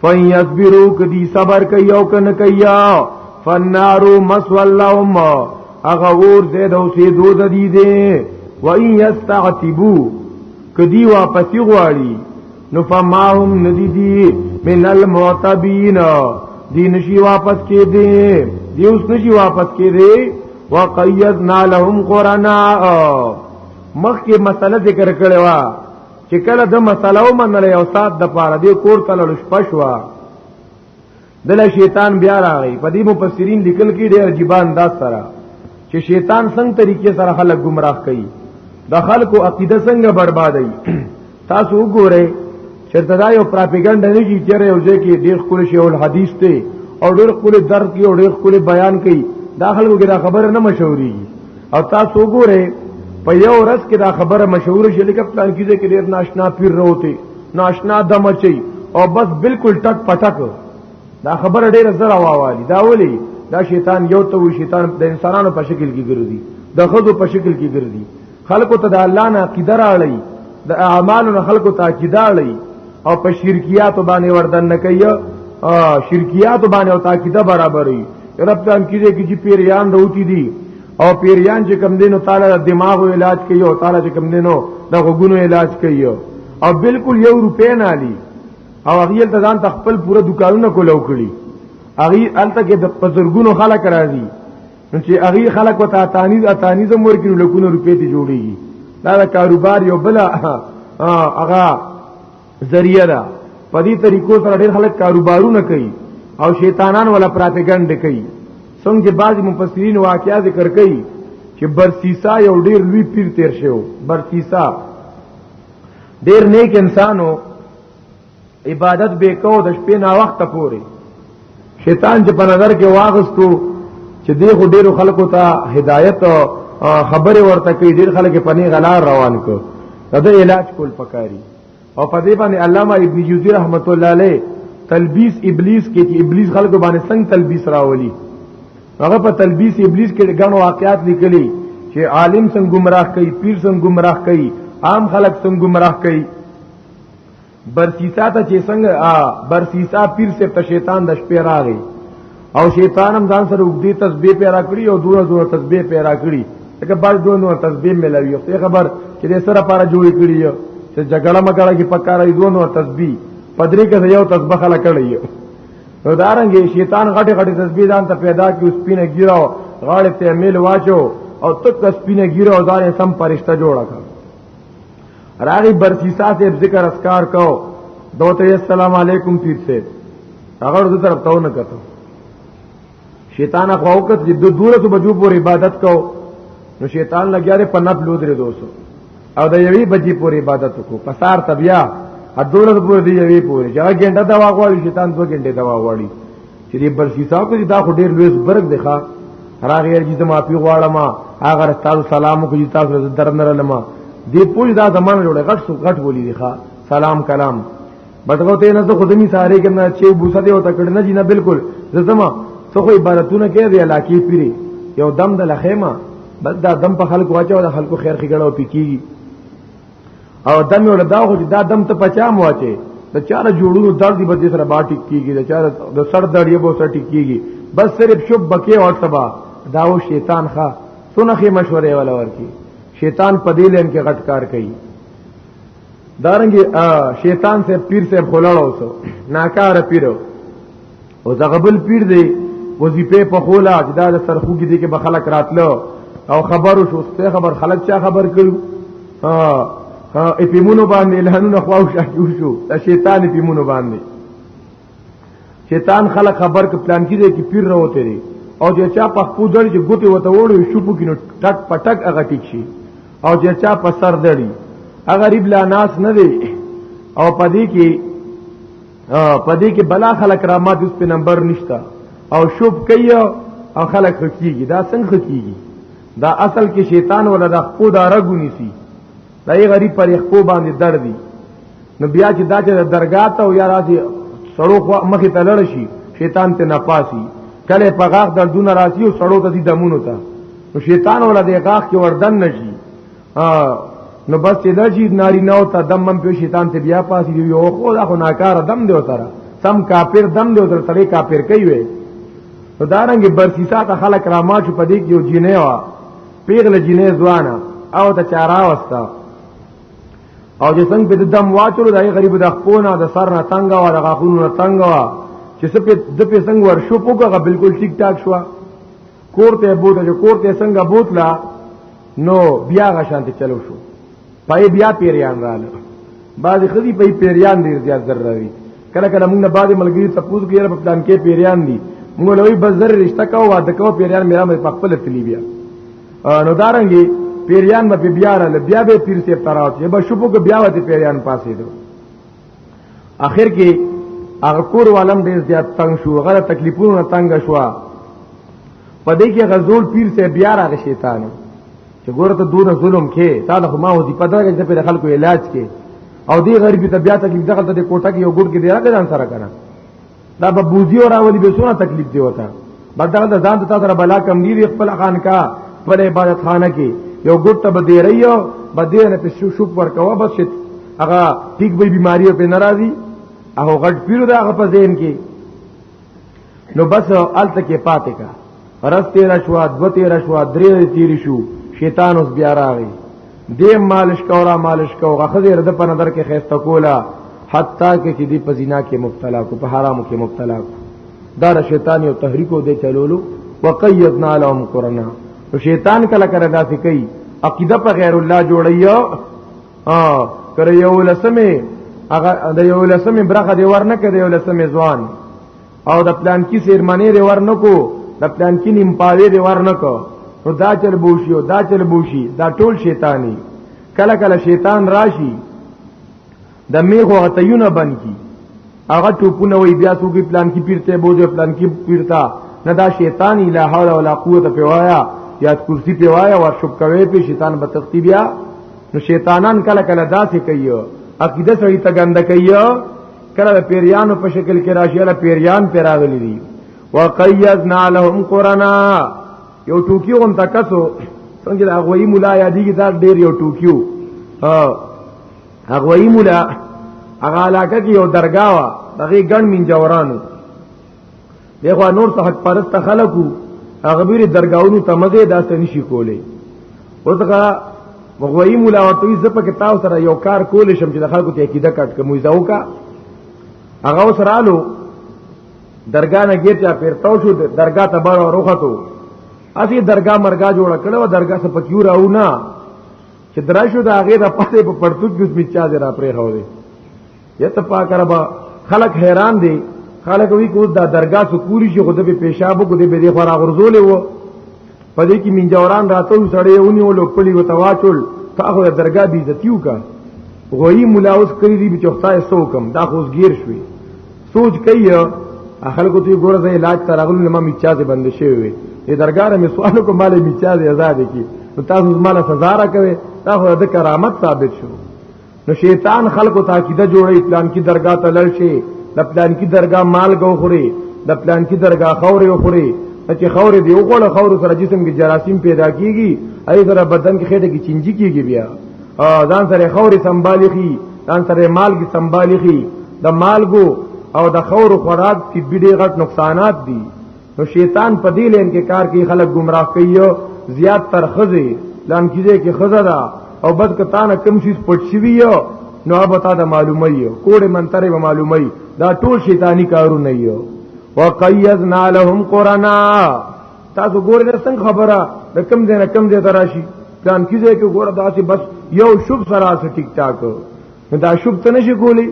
فیصبرو کدی صبر کوي او کنه کوي فنارو مسولهم اغه اور زید او سی دود دی دی و ان یستعتبو کدی واپسی غواړي نو فماهم ندی دی من المعتبین دی نشی واپس کې دی دی اوس نشی واپس کې دی وقیدنا لهم قرانا مخکې مسله ذکر کړې و چې کله د مسله ومنل یو سات د پاره دی کور ته لړ شپشوا دل شیطان بیا راغی په دې مفسرین لیکل کې ډېر عجیب انداز سره چې شیطان څنګه طریقې سره خلک گمراه کوي د خلکو عقیده څنګه بربادوي تاسو وګورئ چې دا یو پروپاګاندا نه کی چیرې یو ځای کې ډېر خپل شی او حدیث ته او ډېر خپل درد کې او ډېر خپل بیان کوي دا خلکو کې دا خبره نه مشوري او تاسو وګورئ په یو ورځ کې دا خبره مشهور شي لکه پلان کیږي کې ډیر ناشنا پیر وروته ناشنا دم چي او بس بالکل ټک پټک دا خبره ډیره زړه واوالي دا ولي دا شیطان یو ته شیطان د انسانانو په شکل کې ګرځي د خدو په شکل کې ګرځي خلکو ته د الله نه عقیده راړي د اعمالو نه خلکو ته عقیده راړي او په شرکیات باندې وردن نه کوي شرکیات باندې او تاکیده برابرې رب تان کیږي کی چې پیریان روتی دي او پیریان چې کم دینو تعالی د دماغ علاج کوي او تعالی چې کم دینو د غوګونو علاج کوي او بالکل یو روپې نه علي او هغه ته ځان تخپل پوره دکانونه کولو کړی هغه الته کې د پزرګونو خلک راځي نو چې هغه خلک وته تانیز اتانیز مور کې لکونه روپې ته جوړيږي دا د کاروبار یو بل هغه ذریعہ دا په دې طریقو سره ډېر خلک کاروبارونه کوي او شیطانان ولا پراپګاندا کوي څنګه بعض مفسرین واقعیا ذکر کوي چې برسیسا یو ډیر لوی پیر تیر شو برسیسا ډیر نیک انسانو عبادت به کو د شپې نا وخت پوري شیطان چې په نظر کې واغستو چې دی خو ډیرو خلکو ته هدایت او خبره ورته کوي ډیر خلک په نه غلار روان کو دا علاج کول پکاري او په دې باندې علامه ابن جوزی رحمت الله علیه تلبیس ابلیس کې چې ابلیس خلق باندې څنګه تلبیس راولي هغه په تلبیس ابلیس کې ګڼ واقعات لیکلي چې عالم څنګه گمراه کوي پیر څنګه گمراه کوي عام خلک څنګه گمراه کوي برسیسا ته چې څنګه برسیسا پیر سے ته شیطان د شپې راغی او شیطان هم ځان سره وګدي تسبیح پیرا کړی او دوه دوه تسبیح پیرا کړی لکه بل دوه نو تسبیح ملاوی خو خبر چې د سره پارا جوړ کړی چې جګړه مګړه کې پکاره دوه نو تسبیح پدری کې یو تسبیح خلا کړی نو دارنګي شیطان غټه غټه تسبیح ځان ته پیدا کی اوس پینه ګیراو غاړه ته میل واچو او تک سپینه ګیره او ځان سم پرشتہ جوړه کړ راغی برسیسا سے ذکر اسکار کو دوته السلام علیکم پیر سے هغه ورته طرف ته نه کتو شیطان خو وخت د دوره ته بجو پور عبادت کو نو شیطان لګیاره په نپ لود لري دوسو او د یوی بجې پور عبادت کو پسار تبیا ا دوره پور دی یوی پور چې هغه ګنده دوا غواړي شیطان دوه ګنده دوا غواړي چې دې برسي صاحب دې دا خو ډېر لوی برګ دی ښا راغی چې زما پی غواړم هغه تاسو سلام کو چې تاسو له در نه لما دې پوج دا زمانه جوړه غټ سو غټ بولی دی ښا سلام کلام بټغو ته نه زه خود می ساره کې نه چې بوسه دی او تکړه نه جنہ بالکل زما څه خو عبارتونه کې دی علاقې پیری یو دم د لخیمه بس دا دم په خلکو واچو د خلکو خیر خګړو پکې او دم یو لدا خو دا دم ته پچا مو اچي د چاره جوړونو درد به دې سره باټی کیږي د چاره د سر درد یې به سره ټیکيږي بس صرف شوب بکې او سبا داو شیطان ښا سنخه مشوره ولا ورکی شیطان په دې لین کې غټ کار کوي دارنګي شیطان سے پیر سے خلاړ اوسو ناکاره پیرو او دا غبل پیر دی وظیفه په خوله چې دا د سرخو کې دي کې به خلک راتلو او خبرو شو څه خبر خلک چا خبر کړو ها ها اپیمونو باندې الهانونه خواو شاکیو شو د شیطان اپیمونو باندې شیطان خلک خبر ک پلان کې دي کې پیر راوته دي او چې چا په خپل دړ چې ګوتې وته وړي شو په کې نو ټک پټک هغه ټیک شي او چې چا په سر دړي هغه غریب لا ناس نه دی او پدې کې پدې کې بلا خلک را مات اوس په نمبر نشتا او شوب کوي او خلک خکېږي دا څنګه خکېږي دا اصل کې شیطان ولا د خپو دا رګونی سي دا یې غریب پر خپو باندې درد دي نو بیا چې دا چې درګاه ته او یا راځي سړو خو مخې ته لړ شي شیطان ته نپاسي کله په غاغ دردونه راځي او سړو ته دي دمونو ته نو شیطان ولا د غاغ کې وردن نشي ها نو بس چې دا چې ناری نو ته دم من په شیطان ته بیا پاسې دی یو خو دا خو ناکاره دم دی وتره سم کافر دم دی وتره تړي کافر کوي وي نو دارنګ برسیسا ته خلک را ما چې پدې کې یو جینې وا پیغله جینې ځوانه او ته چارا وستا او چې څنګه په دم واچلو دای غریب د خپونه د سر نه تنگ او د غاخونو نه تنگ وا چې سپه د په څنګه ور شو پوګه بالکل ټیک ټاک شو کور ته بوت چې کور ته څنګه بوتلا نو بیا غشان ته چلو شو پای بیا پیریان رااله بعضی خدي پای پیریان ډیر زیات ضرر وي کله کله موږ نه بعد ملګری تپوز کیره په پلان کې پیریان دي موږ لوی بزر رشتہ کا واده کو پیریان میرا مې په خپل تلی بیا نو دارنګي پیریان به بیا را بیا به پیر ته تراوت به شپو کې بیا وته پیریان پاسې دو اخر کې هغه کور والم ډیر زیات تنگ شو غره تکلیفونه تنگ شو په دې کې غزول پیر سے بیا راغی شیطان چې ګوره ته دونه ظلم کې تا له ما وظیفه درګه چې په خلکو علاج کې او دې غریب ته بیا تکلیف دغه ته کوټه کې یو ګډ کې دی راګه ځان سره کنه دا به بوزي او راولي به سونه تکلیف دی وتا بدل د ځان ته تر بلا کم دی خپل خان کا خپل عبادت خانه کې یو ګټ ته بده ریو بده نه په شو شو پر کوا بس هغه ټیک به بیماری په ناراضي هغه غټ پیرو دا هغه په ذهن کې نو بس الته کې پاتې کا رس تیر شو دو تیر شو درې تیر شو شیطان اوس بیا راغی دې مالش کورا مالش کو غخذیر د په نظر کې خيسته کولا حتی کې چې دی په زنا کې مبتلا کو په حرامو کې مبتلا کو دا د شیطان یو تحریکو دی چلولو وقیدنا لهم قرنا او شیطان کله کله داسې کوي عقیده په غیر الله جوړي ا کړه یو لسمه هغه د یو لسمه برخه دی ورنه کړي یو لسمه ځوان او د پلان کې سیرمنې دی ورنکو د پلان کې نیم پاوی دی ورنکو نو دا چل بوشي او دا چل بوشي دا ټول شیطانی کله کله شیطان راشي د میغو غتیونه بن کی هغه ټوپونه وی بیا څوګي پلان کې پیرته بوجه پلان کې پیرتا نه دا شیطان لا حول ولا قوت په وایا یا کرسی په وایا ور شپ کوي په شیطان به تختی بیا نو شیطانان کله کله داسې کوي عقیده سړی ته ګنده کوي کله د پیریانو په شکل کې راشي له پیریان پیراغلی دي وقیدنا لهم قرانا یو ټوکی غون تکسو څنګه د اغوی مولا یادیږي دا ډیر یو ټوکیو اغوی مولا هغه علاقه کې یو درگاه وا دغه ګڼ من جورانو دغه نور ته حق پرست خلکو هغه بیره درگاونو ته مزه داسې نشي کولای اوس هغه مغوی مولا ورته یې زپه کې تاسو سره یو کار کول شم چې د خلکو ته عقیده کټ کوم دا وکا هغه سره الو درگاه نه ګیر چا پیرتاو شو درگاه ته بار وروختو اسی درگاه مرګه جوړ کړو درگاه سره پکیو راو نه چې درایشو د هغه د پته په پړتوت کې سمچا دې را پرې هوې یته پاک ربا خلق حیران دي خلق وی کو دا درگاه سو پوری شي خود به پیشاب کو دې به دې خورا غرزول وو پدې کې منجوران راتل سړې ونی ولو پړي وتواچل تاغه درگاه بي عزتیو کا غوی مولا اوس کړی دی چې خدای سو کم دا خوس گیر شوی سوچ کوي خلکو ته ګوره زه علاج ته راغلم لمه میچا دې بند شوی وي دې درګار مې سوال کوم مال میچا دې آزاد کی نو تاسو مال سزا را کوي تاسو د کرامت ثابت شو نو شیطان خلکو ته عقیده جوړي پلان کې درگاه ته لړ شي د پلان کې درگاه مال غو خوري د پلان کې درگاه خوري خوري چې خوري دی وګړه خور سره جسم کې جراثیم پیدا کیږي اې سره بدن کې خېټه کې چنجي کیږي بیا ځان سره خوري سنبالي خي ځان سره مال کې سنبالي خي د مالګو او د خور خوراک کې ډېر غټ نقصانات دي نو شیطان په دې لین کې کار کوي خلک گمراه کوي زیات تر خزه لام کیږي کې خزه ده او بد کتان کم شي پټ شي ویو نو اب تا دا معلومه یو کوړه منتره به معلومه دا ټول شیطانی کارونه یو وقیزنا لهم قرانا تاسو ګور نه څنګه خبره د کم دینه کم دې تراشي پلان کیږي کې ګور داسې بس یو شوب سره سره ټیک ټاک نو دا شوب ته نشي کولی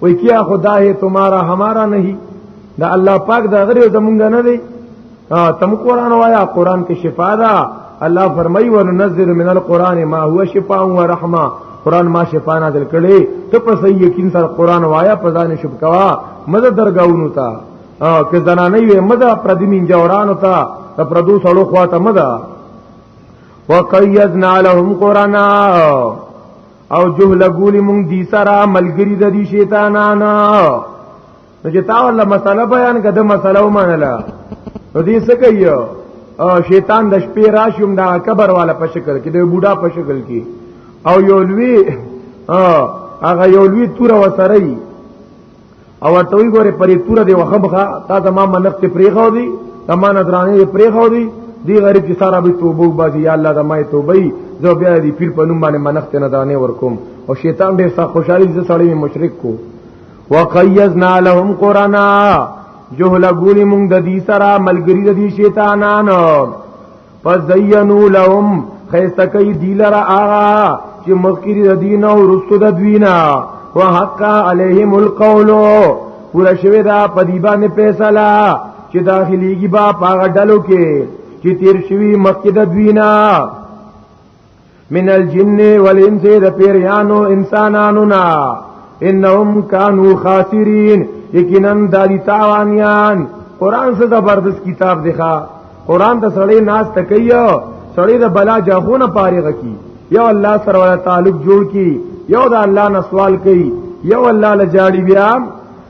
وای کیا خدا ہے تمہارا ہمارا نہیں دا الله پاک دا غری زمونږ نه دی تم قران وایا قران کې شفا ده الله فرمای وننزل من القران ما هو شفاء و رحمه قران ما شفا نازل کړي ته په صحیح یقین سره قران وایا په ځان شپ کوا مزه درگاونو تا که زنانه وي مزه پردی من جورانو تا ته پردو سړو خواته مزه وقیدنا لهم قرانا او جهل ګولی مونږ دی سره ملګری د دې شیطانانو نو چې تا ول مسله بیان کده مسله ومنله نو دې څه کوي او شیطان د شپې راشوم دا قبر والا په شکل کې د بوډا په شکل کې او یو لوی هغه یو لوی تور وسره او ورته وی ګوره پرې پورا دی وخبخه تا زما منخ ته پریخو دی زما نظرانه پریخو دی دی غریب چې سارا به توبه وباسي یا الله زما توبه ای زه بیا دی پیر په نوم باندې منخ ته نظرانه ورکوم او شیطان ډیر سخت خوشاله دي سړی مشرک کو وقیزنا لهم قرانا جهل غولی مونږ د دې سره ملګری د دې شیطانانو فزینو لهم خیسته کوي دی لره آغا چې مخکري د دین او رستو د دوینا وحق علیهم القول پورا شوی دا پدی باندې فیصله چې داخليږي با پاغه ډلو کې چې تیر شوی مخکې د دوینا من الجن والانس د پیریانو انسانانو نا انهم كانوا خاسرين یقینا دادی تاوانیان قران څه زبردست کتاب دی ښا قران ته سړی ناس تکیو سړی د بلا جاهونه پاره کی یو الله سره ولا تعلق جوړ کی یو د الله نه سوال کوي یو الله لجاړي بیا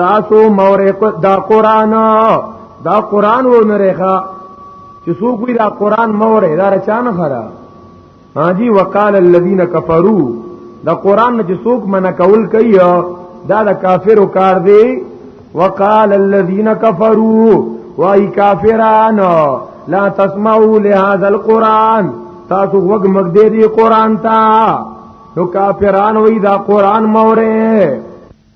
تاسو مور دا قران دا قران و نه رخه چې څوک وی دا قران مور دا رچان خره هاجی وقال الذين كفروا دا قران چې څوک منع کول کوي دا د کافرو کار دی وقال الذين كفروا وای کافران لا تسمعوا لهذا القران تاسو وګ مګ دې دې قران ته نو کافران وای دا قران موره